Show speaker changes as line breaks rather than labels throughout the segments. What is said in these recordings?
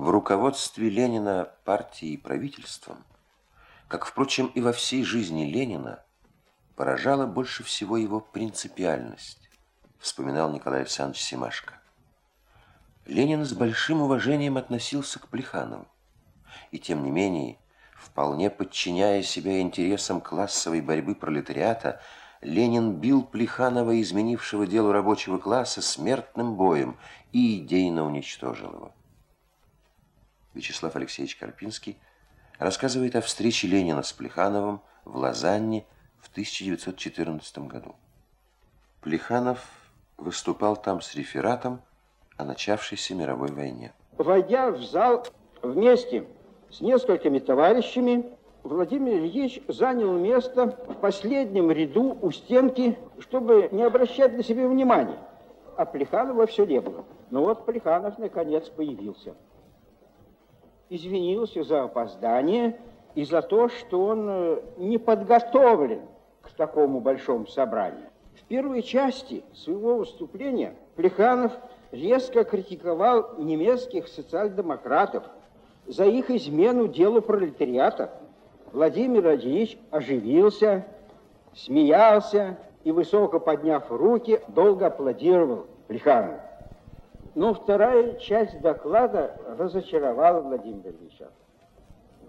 В руководстве Ленина партией и правительством, как, впрочем, и во всей жизни Ленина, поражала больше всего его принципиальность, вспоминал Николай Александрович Семашко. Ленин с большим уважением относился к Плеханову, и тем не менее, вполне подчиняя себя интересам классовой борьбы пролетариата, Ленин бил Плеханова, изменившего делу рабочего класса, смертным боем и идейно уничтожил его. Вячеслав Алексеевич Карпинский рассказывает о встрече Ленина с Плехановым в Лозанне в 1914 году. Плеханов выступал там с рефератом о начавшейся мировой войне.
Войдя в зал вместе с несколькими товарищами, Владимир Ильич занял место в последнем ряду у стенки, чтобы не обращать на себя внимания. А Плеханова все не было. Но вот Плеханов наконец появился извинился за опоздание и за то, что он э, не подготовлен к такому большому собранию. В первой части своего выступления Плеханов резко критиковал немецких социал-демократов за их измену делу пролетариата. Владимир Ильич оживился, смеялся и, высоко подняв руки, долго аплодировал Плеханову. Но вторая часть доклада разочаровала Владимира Ильича.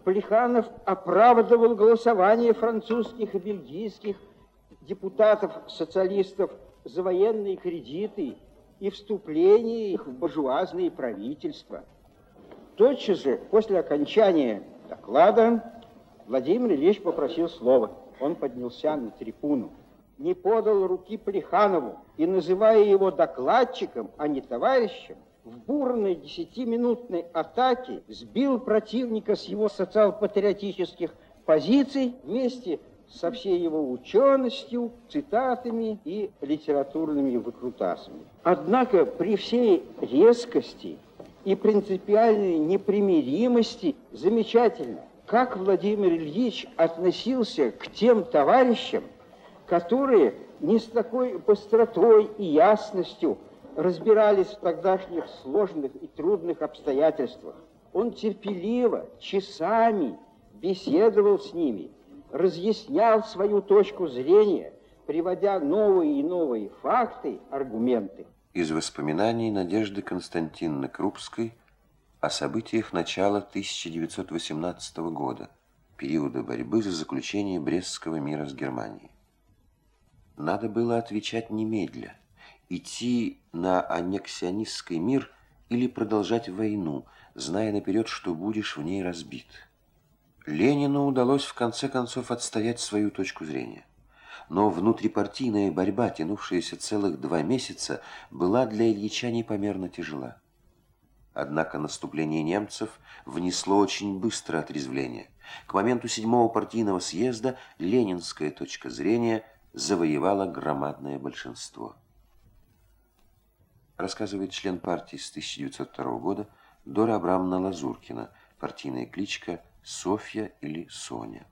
Плеханов оправдывал голосование французских и бельгийских депутатов-социалистов за военные кредиты и вступление их в буржуазные правительства. Тотчас же, после окончания доклада, Владимир Ильич попросил слова. Он поднялся на трибуну не подал руки Плеханову и, называя его докладчиком, а не товарищем, в бурной десятиминутной атаке сбил противника с его социал-патриотических позиций вместе со всей его ученостью, цитатами и литературными выкрутасами. Однако при всей резкости и принципиальной непримиримости замечательно, как Владимир Ильич относился к тем товарищам, которые не с такой быстротой и ясностью разбирались в тогдашних сложных и трудных обстоятельствах. Он терпеливо, часами беседовал с ними, разъяснял свою точку зрения, приводя новые и новые факты, аргументы.
Из воспоминаний Надежды Константиновны Крупской о событиях начала 1918 года, периода борьбы за заключение Брестского мира с Германией. Надо было отвечать немедля, идти на аннексионистский мир или продолжать войну, зная наперед, что будешь в ней разбит. Ленину удалось в конце концов отстоять свою точку зрения. Но внутрипартийная борьба, тянувшаяся целых два месяца, была для Ильича непомерно тяжела. Однако наступление немцев внесло очень быстро отрезвление. К моменту седьмого партийного съезда ленинская точка зрения завоевала громадное большинство. Рассказывает член партии с 1902 года Дора Абрамовна Лазуркина, партийная кличка Софья или Соня.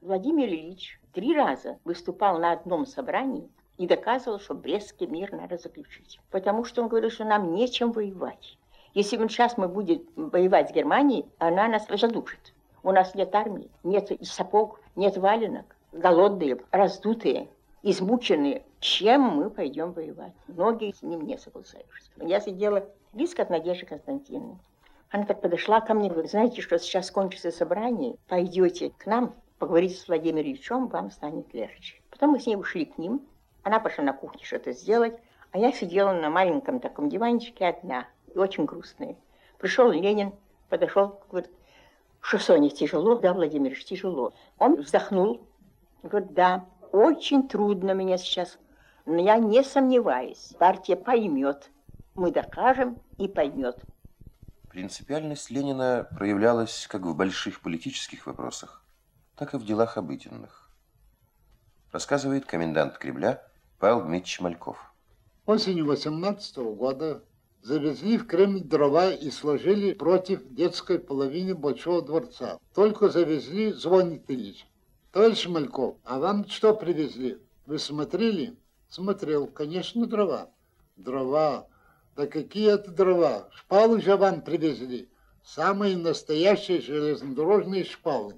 Владимир Ильич три раза выступал на одном собрании и доказывал, что Брестский мир надо заключить. Потому что он говорил, что нам нечем воевать. Если сейчас мы будем воевать с Германией, она нас задушит. У нас нет армии, нет сапог, нет валенок голодные, раздутые, измученные, чем мы пойдем воевать? Многие с ним не соглашаются. Я сидела близко от Надежды Константиновны. Она так подошла ко мне, говорит, знаете, что сейчас кончится собрание, пойдете к нам, поговорите с Владимиром Ильичем, вам станет легче. Потом мы с ней ушли к ним, она пошла на кухню что-то сделать, а я сидела на маленьком таком диванчике одна, и очень грустная. Пришел Ленин, подошел, говорит, что Соня тяжело? Да, Владимир тяжело. Он вздохнул, Говорит, да, очень трудно мне сейчас, но я не сомневаюсь, партия поймет. Мы докажем и поймет.
Принципиальность Ленина проявлялась как в больших политических вопросах, так и в делах обыденных. Рассказывает комендант Кремля Павел Дмитриевич Мальков.
Осенью 18 -го года завезли в Кремль дрова и сложили против детской половины Большого дворца. Только завезли, звонит Ильич. Товарищ Мальков, а вам что привезли? Вы смотрели? Смотрел, конечно, дрова. Дрова. Да какие это дрова? Шпалу же вам привезли. Самые настоящие железнодорожные шпалы.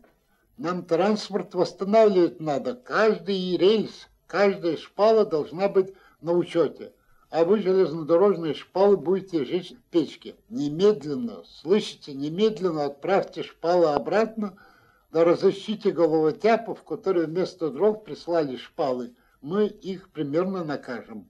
Нам транспорт восстанавливать надо. Каждый рельс, каждая шпала должна быть на учете. А вы железнодорожные шпалы будете жить в печке. Немедленно, слышите, немедленно отправьте шпалы обратно, да разыщите головотяпов, которые вместо дров прислали шпалы. Мы их примерно накажем.